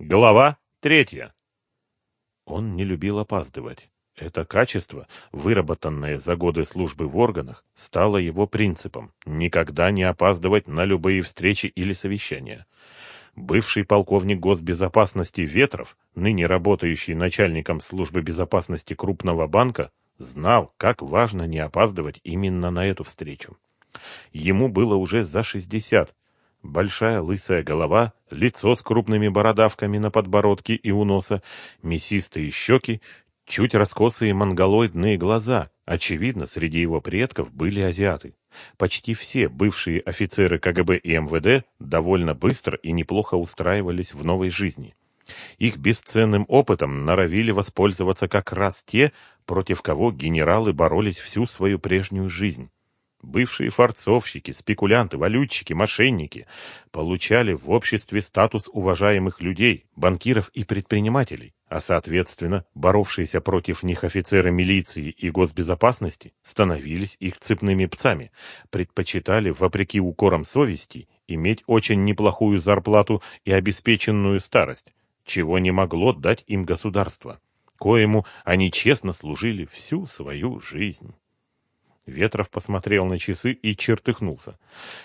Глава третья. Он не любил опаздывать. Это качество, выработанное за годы службы в органах, стало его принципом – никогда не опаздывать на любые встречи или совещания. Бывший полковник госбезопасности Ветров, ныне работающий начальником службы безопасности крупного банка, знал, как важно не опаздывать именно на эту встречу. Ему было уже за 60, Большая лысая голова, лицо с крупными бородавками на подбородке и у носа, мясистые щеки, чуть раскосые монголоидные глаза. Очевидно, среди его предков были азиаты. Почти все бывшие офицеры КГБ и МВД довольно быстро и неплохо устраивались в новой жизни. Их бесценным опытом норовили воспользоваться как раз те, против кого генералы боролись всю свою прежнюю жизнь. Бывшие форцовщики, спекулянты, валютчики, мошенники получали в обществе статус уважаемых людей, банкиров и предпринимателей, а соответственно, боровшиеся против них офицеры милиции и госбезопасности становились их цепными пцами, предпочитали, вопреки укорам совести, иметь очень неплохую зарплату и обеспеченную старость, чего не могло дать им государство, коему они честно служили всю свою жизнь. Ветров посмотрел на часы и чертыхнулся.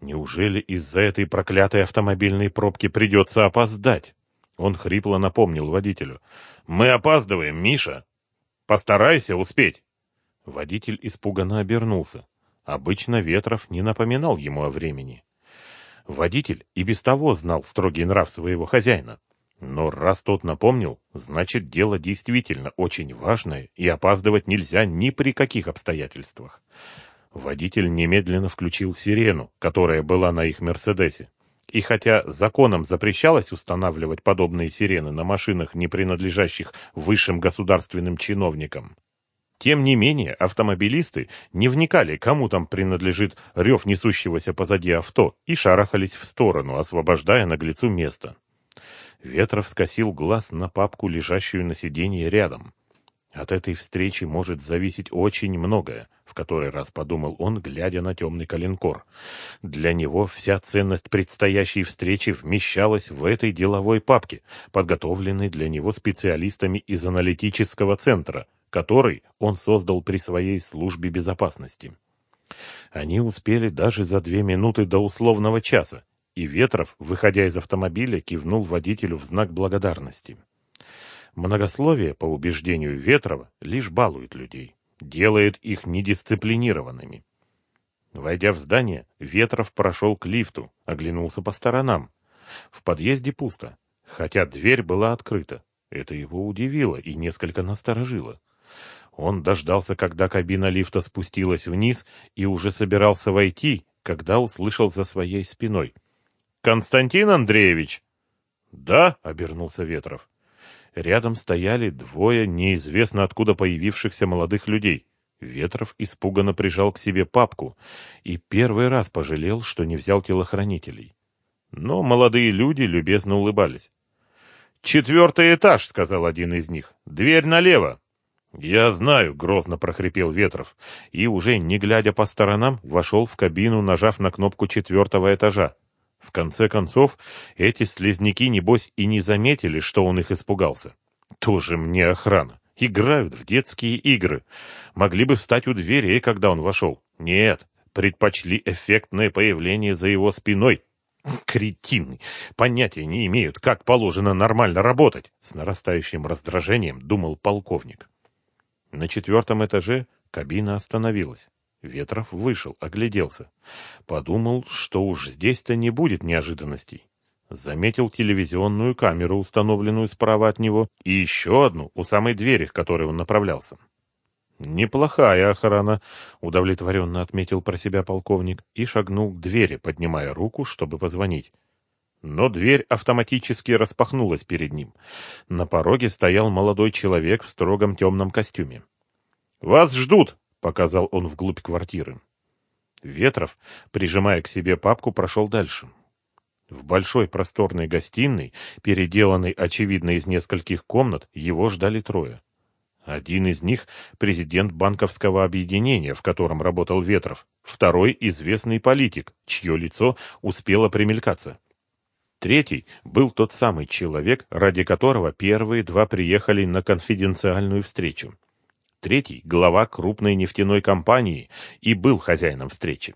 Неужели из-за этой проклятой автомобильной пробки придется опоздать? Он хрипло напомнил водителю. «Мы опаздываем, Миша! Постарайся успеть!» Водитель испуганно обернулся. Обычно Ветров не напоминал ему о времени. Водитель и без того знал строгий нрав своего хозяина. Но раз тот напомнил, значит дело действительно очень важное, и опаздывать нельзя ни при каких обстоятельствах. Водитель немедленно включил сирену, которая была на их «Мерседесе». И хотя законом запрещалось устанавливать подобные сирены на машинах, не принадлежащих высшим государственным чиновникам, тем не менее автомобилисты не вникали, кому там принадлежит рев несущегося позади авто, и шарахались в сторону, освобождая наглецу место. Ветров скосил глаз на папку, лежащую на сиденье рядом. От этой встречи может зависеть очень многое, в который раз подумал он, глядя на темный коленкор. Для него вся ценность предстоящей встречи вмещалась в этой деловой папке, подготовленной для него специалистами из аналитического центра, который он создал при своей службе безопасности. Они успели даже за две минуты до условного часа, и Ветров, выходя из автомобиля, кивнул водителю в знак благодарности. Многословие, по убеждению Ветрова, лишь балует людей, делает их недисциплинированными. Войдя в здание, Ветров прошел к лифту, оглянулся по сторонам. В подъезде пусто, хотя дверь была открыта. Это его удивило и несколько насторожило. Он дождался, когда кабина лифта спустилась вниз и уже собирался войти, когда услышал за своей спиной. Константин Андреевич?» «Да», — обернулся Ветров. Рядом стояли двое неизвестно откуда появившихся молодых людей. Ветров испуганно прижал к себе папку и первый раз пожалел, что не взял телохранителей. Но молодые люди любезно улыбались. «Четвертый этаж», — сказал один из них. «Дверь налево». «Я знаю», — грозно прохрипел Ветров, и, уже не глядя по сторонам, вошел в кабину, нажав на кнопку четвертого этажа. В конце концов, эти слезняки, небось, и не заметили, что он их испугался. Тоже мне охрана. Играют в детские игры. Могли бы встать у дверей, когда он вошел. Нет, предпочли эффектное появление за его спиной. Кретины! Понятия не имеют, как положено нормально работать. С нарастающим раздражением думал полковник. На четвертом этаже кабина остановилась. Ветров вышел, огляделся. Подумал, что уж здесь-то не будет неожиданностей. Заметил телевизионную камеру, установленную справа от него, и еще одну у самой двери, к которой он направлялся. «Неплохая охрана», — удовлетворенно отметил про себя полковник и шагнул к двери, поднимая руку, чтобы позвонить. Но дверь автоматически распахнулась перед ним. На пороге стоял молодой человек в строгом темном костюме. «Вас ждут!» Показал он вглубь квартиры. Ветров, прижимая к себе папку, прошел дальше. В большой просторной гостиной, переделанной, очевидно, из нескольких комнат, его ждали трое. Один из них – президент банковского объединения, в котором работал Ветров. Второй – известный политик, чье лицо успело примелькаться. Третий был тот самый человек, ради которого первые два приехали на конфиденциальную встречу. Третий – глава крупной нефтяной компании и был хозяином встречи.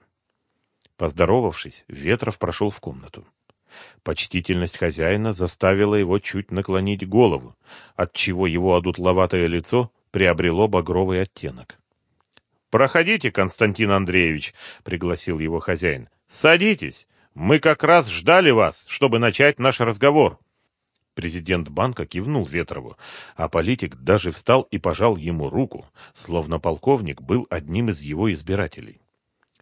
Поздоровавшись, Ветров прошел в комнату. Почтительность хозяина заставила его чуть наклонить голову, отчего его одутловатое лицо приобрело багровый оттенок. «Проходите, Константин Андреевич», — пригласил его хозяин. «Садитесь. Мы как раз ждали вас, чтобы начать наш разговор». Президент банка кивнул Ветрову, а политик даже встал и пожал ему руку, словно полковник был одним из его избирателей.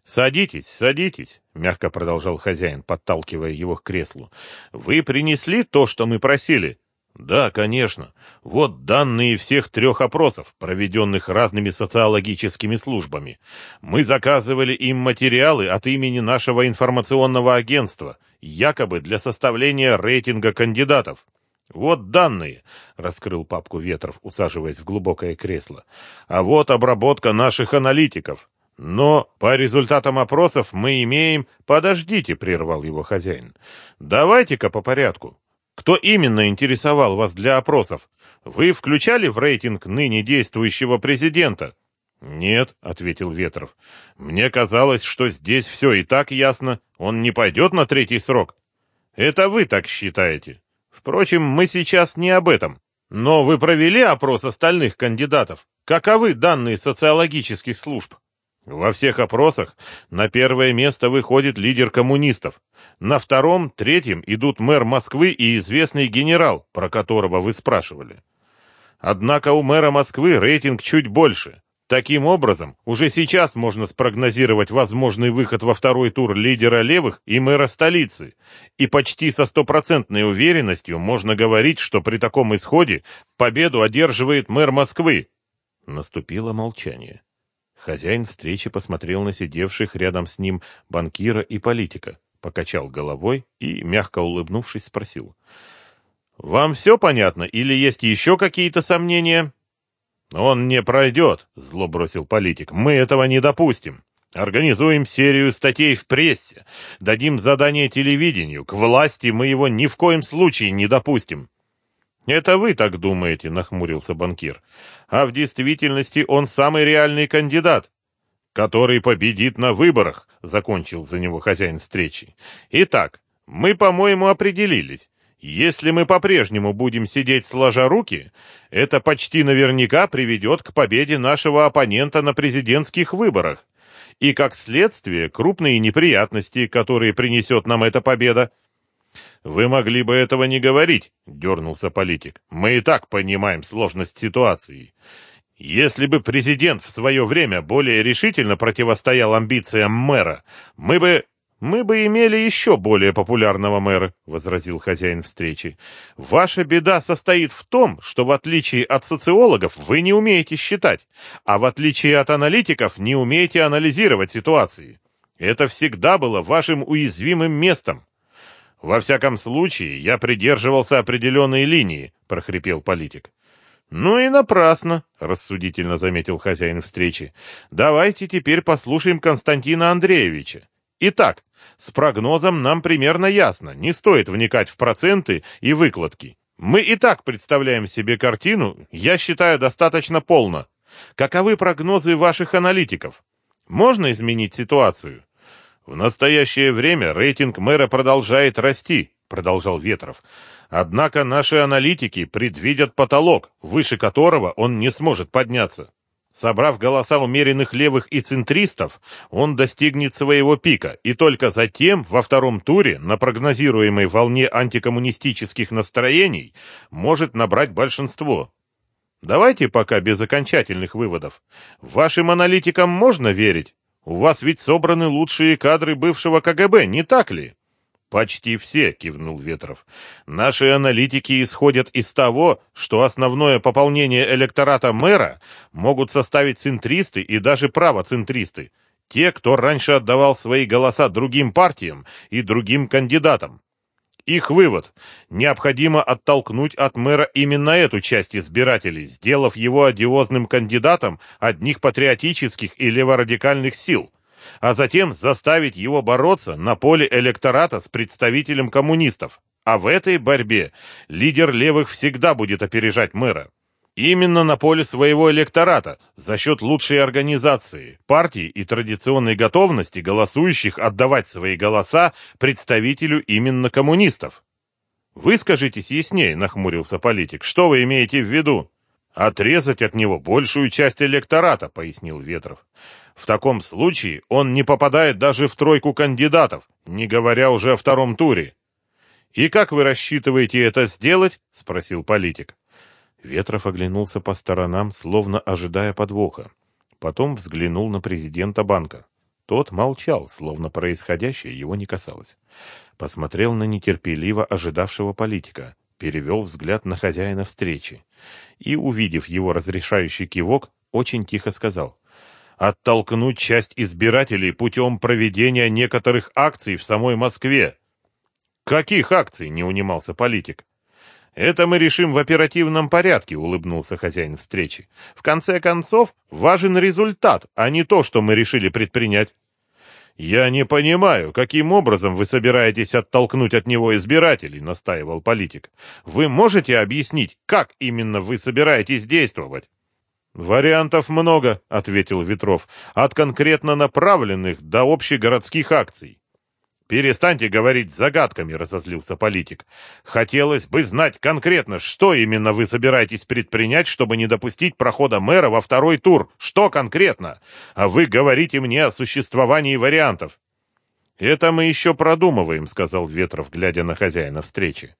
«Садитесь, садитесь», — мягко продолжал хозяин, подталкивая его к креслу. «Вы принесли то, что мы просили?» «Да, конечно. Вот данные всех трех опросов, проведенных разными социологическими службами. Мы заказывали им материалы от имени нашего информационного агентства, якобы для составления рейтинга кандидатов. Вот данные, раскрыл папку Ветров, усаживаясь в глубокое кресло. А вот обработка наших аналитиков. Но по результатам опросов мы имеем... Подождите, прервал его хозяин. Давайте-ка по порядку. Кто именно интересовал вас для опросов? Вы включали в рейтинг ныне действующего президента? Нет, ответил Ветров. Мне казалось, что здесь все и так ясно. Он не пойдет на третий срок. Это вы так считаете. Впрочем, мы сейчас не об этом. Но вы провели опрос остальных кандидатов? Каковы данные социологических служб? Во всех опросах на первое место выходит лидер коммунистов. На втором, третьем идут мэр Москвы и известный генерал, про которого вы спрашивали. Однако у мэра Москвы рейтинг чуть больше. Таким образом, уже сейчас можно спрогнозировать возможный выход во второй тур лидера левых и мэра столицы. И почти со стопроцентной уверенностью можно говорить, что при таком исходе победу одерживает мэр Москвы. Наступило молчание. Хозяин встречи посмотрел на сидевших рядом с ним банкира и политика, покачал головой и, мягко улыбнувшись, спросил. «Вам все понятно или есть еще какие-то сомнения?» «Он не пройдет», — зло бросил политик. «Мы этого не допустим. Организуем серию статей в прессе, дадим задание телевидению. К власти мы его ни в коем случае не допустим. «Это вы так думаете», — нахмурился банкир. «А в действительности он самый реальный кандидат, который победит на выборах», — закончил за него хозяин встречи. «Итак, мы, по-моему, определились. Если мы по-прежнему будем сидеть сложа руки, это почти наверняка приведет к победе нашего оппонента на президентских выборах. И, как следствие, крупные неприятности, которые принесет нам эта победа. «Вы могли бы этого не говорить», — дернулся политик. «Мы и так понимаем сложность ситуации. Если бы президент в свое время более решительно противостоял амбициям мэра, мы бы...» «Мы бы имели еще более популярного мэра», — возразил хозяин встречи. «Ваша беда состоит в том, что в отличие от социологов вы не умеете считать, а в отличие от аналитиков не умеете анализировать ситуации. Это всегда было вашим уязвимым местом. Во всяком случае, я придерживался определенной линии, прохрипел политик. Ну и напрасно, рассудительно заметил хозяин встречи. Давайте теперь послушаем Константина Андреевича. Итак, с прогнозом нам примерно ясно, не стоит вникать в проценты и выкладки. Мы и так представляем себе картину, я считаю, достаточно полно. Каковы прогнозы ваших аналитиков? Можно изменить ситуацию? В настоящее время рейтинг мэра продолжает расти, продолжал Ветров. Однако наши аналитики предвидят потолок, выше которого он не сможет подняться. Собрав голоса умеренных левых и центристов, он достигнет своего пика, и только затем, во втором туре, на прогнозируемой волне антикоммунистических настроений, может набрать большинство. Давайте пока без окончательных выводов. Вашим аналитикам можно верить? У вас ведь собраны лучшие кадры бывшего КГБ, не так ли? Почти все, кивнул Ветров. Наши аналитики исходят из того, что основное пополнение электората мэра могут составить центристы и даже правоцентристы, те, кто раньше отдавал свои голоса другим партиям и другим кандидатам. Их вывод – необходимо оттолкнуть от мэра именно эту часть избирателей, сделав его одиозным кандидатом одних патриотических и леворадикальных сил, а затем заставить его бороться на поле электората с представителем коммунистов. А в этой борьбе лидер левых всегда будет опережать мэра. Именно на поле своего электората, за счет лучшей организации, партии и традиционной готовности голосующих отдавать свои голоса представителю именно коммунистов. «Выскажитесь яснее», — нахмурился политик. «Что вы имеете в виду?» «Отрезать от него большую часть электората», — пояснил Ветров. «В таком случае он не попадает даже в тройку кандидатов, не говоря уже о втором туре». «И как вы рассчитываете это сделать?» — спросил политик. Ветров оглянулся по сторонам, словно ожидая подвоха. Потом взглянул на президента банка. Тот молчал, словно происходящее его не касалось. Посмотрел на нетерпеливо ожидавшего политика, перевел взгляд на хозяина встречи и, увидев его разрешающий кивок, очень тихо сказал «Оттолкнуть часть избирателей путем проведения некоторых акций в самой Москве». «Каких акций?» — не унимался политик. «Это мы решим в оперативном порядке», — улыбнулся хозяин встречи. «В конце концов, важен результат, а не то, что мы решили предпринять». «Я не понимаю, каким образом вы собираетесь оттолкнуть от него избирателей», — настаивал политик. «Вы можете объяснить, как именно вы собираетесь действовать?» «Вариантов много», — ответил Ветров, — «от конкретно направленных до общегородских акций. «Перестаньте говорить загадками», — разозлился политик. «Хотелось бы знать конкретно, что именно вы собираетесь предпринять, чтобы не допустить прохода мэра во второй тур. Что конкретно? А вы говорите мне о существовании вариантов». «Это мы еще продумываем», — сказал Ветров, глядя на хозяина встречи.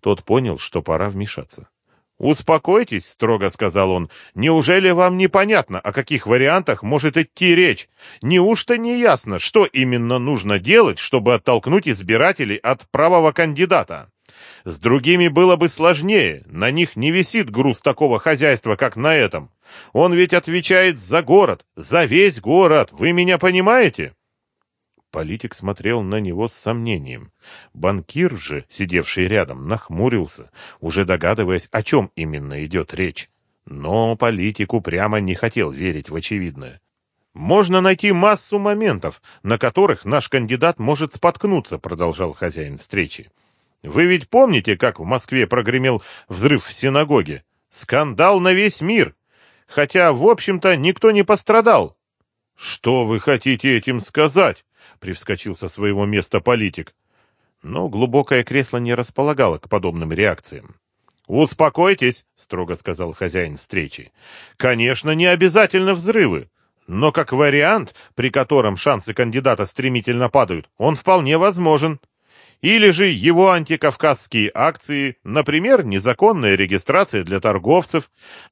Тот понял, что пора вмешаться. «Успокойтесь», — строго сказал он. «Неужели вам непонятно, о каких вариантах может идти речь? Неужто не ясно, что именно нужно делать, чтобы оттолкнуть избирателей от правого кандидата? С другими было бы сложнее, на них не висит груз такого хозяйства, как на этом. Он ведь отвечает за город, за весь город, вы меня понимаете?» Политик смотрел на него с сомнением. Банкир же, сидевший рядом, нахмурился, уже догадываясь, о чем именно идет речь. Но политику прямо не хотел верить в очевидное. «Можно найти массу моментов, на которых наш кандидат может споткнуться», продолжал хозяин встречи. «Вы ведь помните, как в Москве прогремел взрыв в синагоге? Скандал на весь мир! Хотя, в общем-то, никто не пострадал». «Что вы хотите этим сказать?» — привскочил со своего места политик. Но глубокое кресло не располагало к подобным реакциям. «Успокойтесь», — строго сказал хозяин встречи. «Конечно, не обязательно взрывы, но как вариант, при котором шансы кандидата стремительно падают, он вполне возможен. Или же его антикавказские акции, например, незаконная регистрация для торговцев.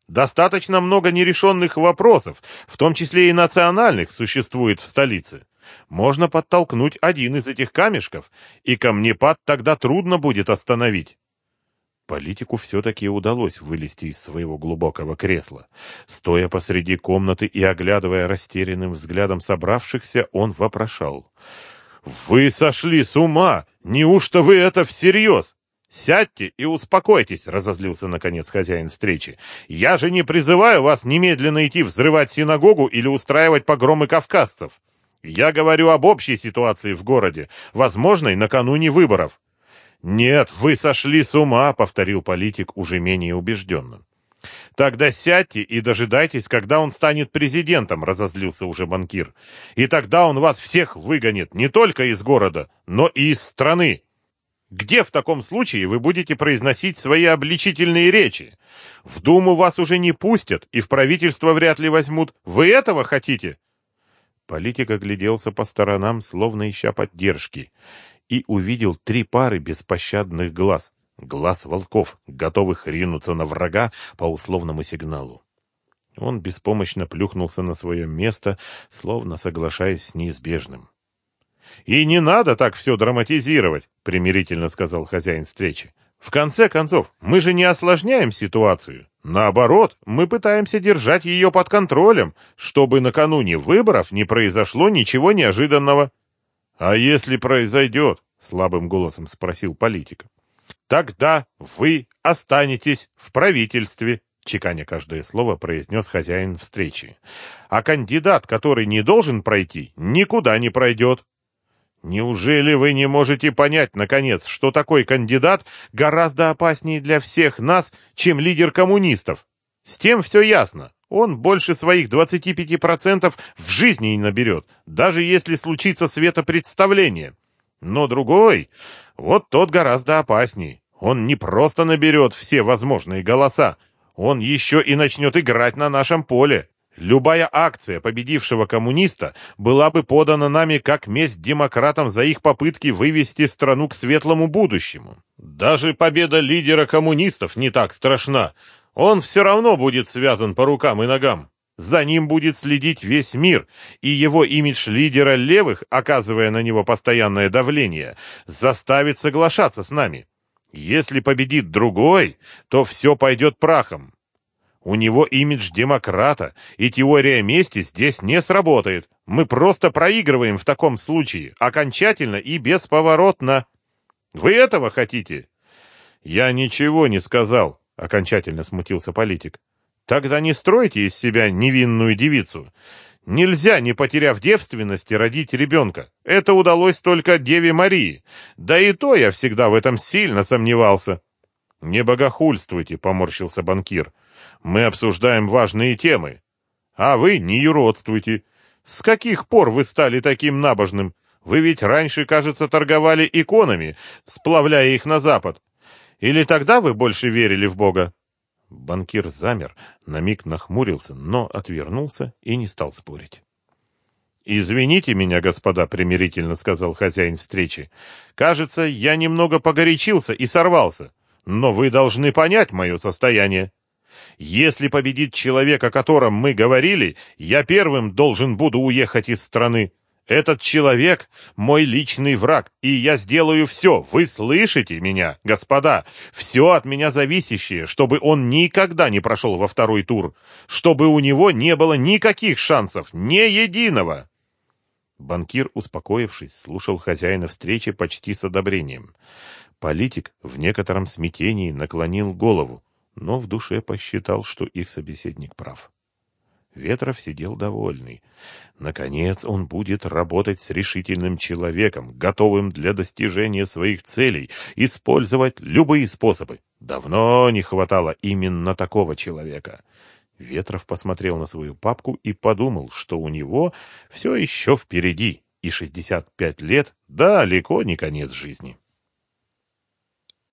Достаточно много нерешенных вопросов, в том числе и национальных, существует в столице. Можно подтолкнуть один из этих камешков, и камнепад тогда трудно будет остановить. Политику все-таки удалось вылезти из своего глубокого кресла. Стоя посреди комнаты и оглядывая растерянным взглядом собравшихся, он вопрошал. «Вы сошли с ума! Неужто вы это всерьез?» «Сядьте и успокойтесь», — разозлился наконец хозяин встречи. «Я же не призываю вас немедленно идти взрывать синагогу или устраивать погромы кавказцев. Я говорю об общей ситуации в городе, возможной накануне выборов. Нет, вы сошли с ума, повторил политик уже менее убежденно. Тогда сядьте и дожидайтесь, когда он станет президентом, разозлился уже банкир. И тогда он вас всех выгонит не только из города, но и из страны. Где в таком случае вы будете произносить свои обличительные речи? В Думу вас уже не пустят и в правительство вряд ли возьмут. Вы этого хотите? Политик огляделся по сторонам, словно ища поддержки, и увидел три пары беспощадных глаз, глаз волков, готовых ринуться на врага по условному сигналу. Он беспомощно плюхнулся на свое место, словно соглашаясь с неизбежным. «И не надо так все драматизировать», — примирительно сказал хозяин встречи. «В конце концов, мы же не осложняем ситуацию. Наоборот, мы пытаемся держать ее под контролем, чтобы накануне выборов не произошло ничего неожиданного. А если произойдет, слабым голосом спросил политик. Тогда вы останетесь в правительстве, чеканя каждое слово, произнес хозяин встречи. А кандидат, который не должен пройти, никуда не пройдет. Неужели вы не можете понять, наконец, что такой кандидат гораздо опаснее для всех нас, чем лидер коммунистов? С тем все ясно. Он больше своих 25% в жизни не наберет, даже если случится светопредставление. Но другой, вот тот гораздо опасней. Он не просто наберет все возможные голоса, он еще и начнет играть на нашем поле. Любая акция победившего коммуниста была бы подана нами как месть демократам за их попытки вывести страну к светлому будущему. Даже победа лидера коммунистов не так страшна. Он все равно будет связан по рукам и ногам. За ним будет следить весь мир, и его имидж лидера левых, оказывая на него постоянное давление, заставит соглашаться с нами. Если победит другой, то все пойдет прахом. У него имидж демократа, и теория мести здесь не сработает. Мы просто проигрываем в таком случае, окончательно и бесповоротно. Вы этого хотите? Я ничего не сказал, окончательно смутился политик. Тогда не стройте из себя невинную девицу. Нельзя, не потеряв девственности, родить ребенка. Это удалось только Деве Марии. Да и то я всегда в этом сильно сомневался. Не богохульствуйте, поморщился банкир. Мы обсуждаем важные темы. А вы не юродствуйте. С каких пор вы стали таким набожным? Вы ведь раньше, кажется, торговали иконами, сплавляя их на запад. Или тогда вы больше верили в Бога? Банкир замер, на миг нахмурился, но отвернулся и не стал спорить. «Извините меня, господа», — примирительно сказал хозяин встречи. «Кажется, я немного погорячился и сорвался, но вы должны понять мое состояние. Если победит человек, о котором мы говорили, я первым должен буду уехать из страны. Этот человек — мой личный враг, и я сделаю все, вы слышите меня, господа, все от меня зависящее, чтобы он никогда не прошел во второй тур, чтобы у него не было никаких шансов, ни единого. Банкир, успокоившись, слушал хозяина встречи почти с одобрением. Политик в некотором смятении наклонил голову но в душе посчитал, что их собеседник прав. Ветров сидел довольный. Наконец он будет работать с решительным человеком, готовым для достижения своих целей, использовать любые способы. Давно не хватало именно такого человека. Ветров посмотрел на свою папку и подумал, что у него все еще впереди, и 65 лет далеко не конец жизни.